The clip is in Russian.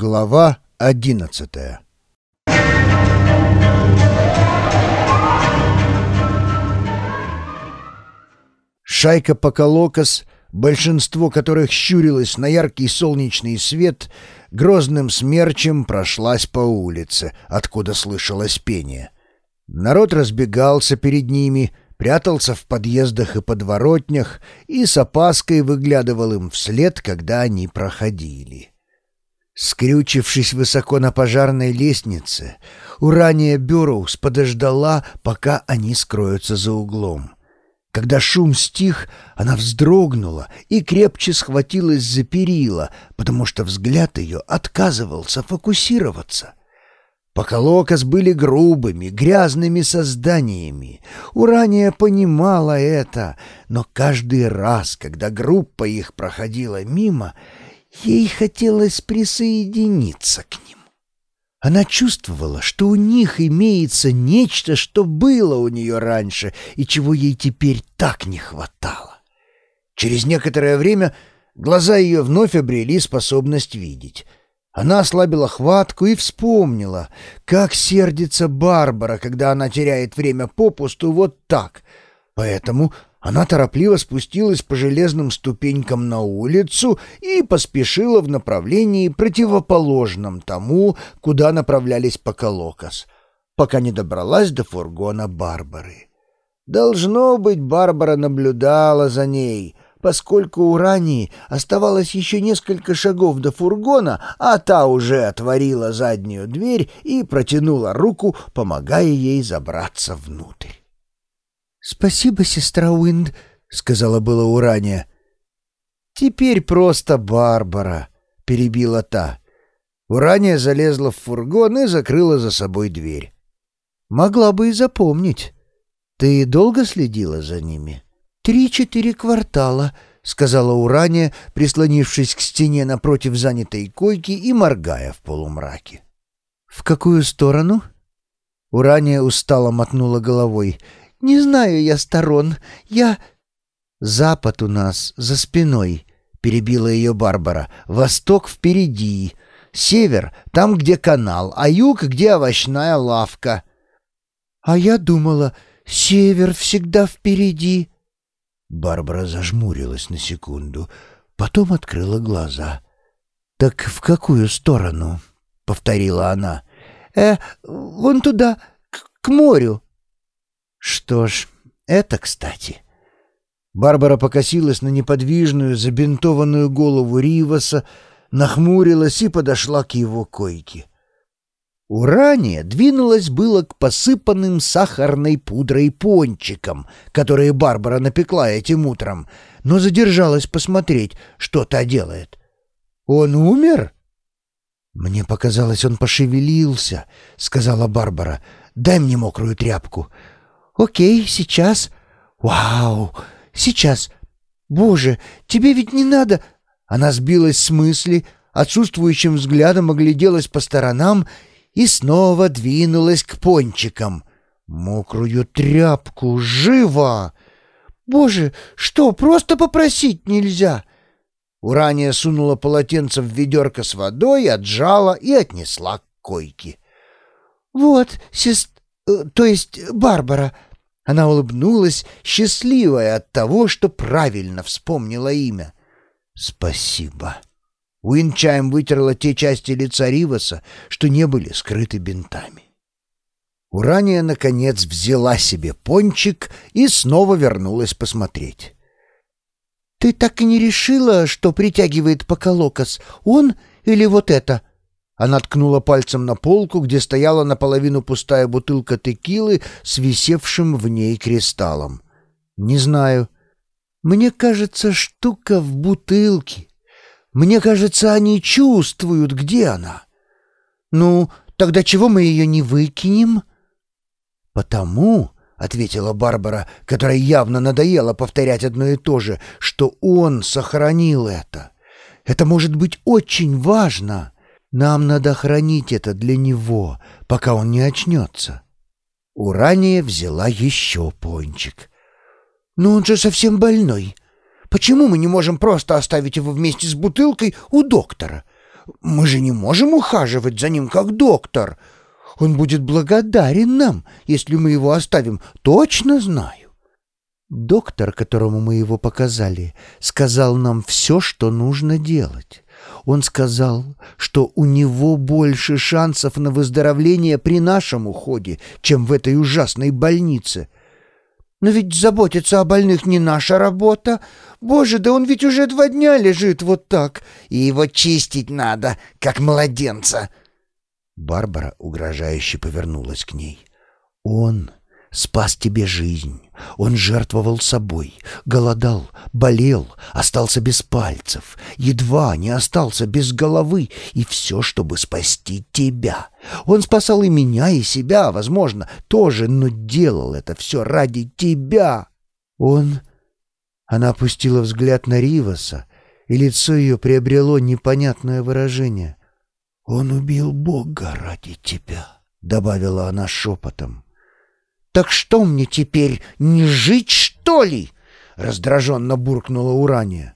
Глава одиннадцатая Шайка Поколокос, большинство которых щурилось на яркий солнечный свет, грозным смерчем прошлась по улице, откуда слышалось пение. Народ разбегался перед ними, прятался в подъездах и подворотнях и с опаской выглядывал им вслед, когда они проходили. Скрючившись высоко на пожарной лестнице, Урания Бюроус подождала, пока они скроются за углом. Когда шум стих, она вздрогнула и крепче схватилась за перила, потому что взгляд ее отказывался фокусироваться. Поколокос были грубыми, грязными созданиями. Урания понимала это, но каждый раз, когда группа их проходила мимо, Ей хотелось присоединиться к ним. Она чувствовала, что у них имеется нечто, что было у нее раньше и чего ей теперь так не хватало. Через некоторое время глаза ее вновь обрели способность видеть. Она ослабила хватку и вспомнила, как сердится Барбара, когда она теряет время попусту вот так. Поэтому она торопливо спустилась по железным ступенькам на улицу и поспешила в направлении противоположном тому, куда направлялись Поколокос, пока не добралась до фургона Барбары. Должно быть, Барбара наблюдала за ней, поскольку у Рании оставалось еще несколько шагов до фургона, а та уже отворила заднюю дверь и протянула руку, помогая ей забраться внутрь. «Спасибо, сестра Уинд», — сказала было Урания. «Теперь просто Барбара», — перебила та. Урания залезла в фургон и закрыла за собой дверь. «Могла бы и запомнить. Ты долго следила за ними?» «Три-четыре квартала», — сказала Урания, прислонившись к стене напротив занятой койки и моргая в полумраке. «В какую сторону?» Урания устало мотнула головой. «Не знаю я сторон. Я...» «Запад у нас за спиной», — перебила ее Барбара. «Восток впереди. Север — там, где канал, а юг — где овощная лавка». «А я думала, север всегда впереди». Барбара зажмурилась на секунду, потом открыла глаза. «Так в какую сторону?» — повторила она. «Э, вон туда, к, к морю». Что ж, это кстати. Барбара покосилась на неподвижную, забинтованную голову Риваса, нахмурилась и подошла к его койке. Урания двинулась было к посыпанным сахарной пудрой пончикам, которые Барбара напекла этим утром, но задержалась посмотреть, что та делает. «Он умер?» «Мне показалось, он пошевелился», — сказала Барбара. «Дай мне мокрую тряпку. «Окей, сейчас. Вау! Сейчас. Боже, тебе ведь не надо...» Она сбилась с мысли, отсутствующим взглядом огляделась по сторонам и снова двинулась к пончикам. «Мокрую тряпку! Живо!» «Боже, что, просто попросить нельзя?» Урания сунула полотенце в ведерко с водой, отжала и отнесла к койке. «Вот, сест... Э, то есть Барбара...» Она улыбнулась, счастливая от того, что правильно вспомнила имя. «Спасибо». Уинчайм вытерла те части лица Риваса, что не были скрыты бинтами. Урания, наконец, взяла себе пончик и снова вернулась посмотреть. «Ты так и не решила, что притягивает Поколокос, он или вот это?» Она ткнула пальцем на полку, где стояла наполовину пустая бутылка текилы с висевшим в ней кристаллом. «Не знаю. Мне кажется, штука в бутылке. Мне кажется, они чувствуют, где она. Ну, тогда чего мы ее не выкинем?» «Потому...» — ответила Барбара, которая явно надоело повторять одно и то же, — что он сохранил это. Это может быть очень важно. Нам надо хранить это для него, пока он не очнется. Урания взяла еще пончик. «Но он же совсем больной. Почему мы не можем просто оставить его вместе с бутылкой у доктора? Мы же не можем ухаживать за ним как доктор. Он будет благодарен нам, если мы его оставим, точно знаю. Доктор, которому мы его показали, сказал нам все, что нужно делать. Он сказал, что у него больше шансов на выздоровление при нашем уходе, чем в этой ужасной больнице. Но ведь заботиться о больных не наша работа. Боже, да он ведь уже два дня лежит вот так, и его чистить надо, как младенца. Барбара угрожающе повернулась к ней. Он спас тебе жизнь. Он жертвовал собой, голодал, болел, остался без пальцев, едва не остался без головы, и все, чтобы спасти тебя. Он спасал и меня, и себя, возможно, тоже, но делал это все ради тебя. Он... Она опустила взгляд на Риваса, и лицо ее приобрело непонятное выражение. «Он убил Бога ради тебя», — добавила она шепотом. «Так что мне теперь, не жить, что ли?» — раздраженно буркнула Урания.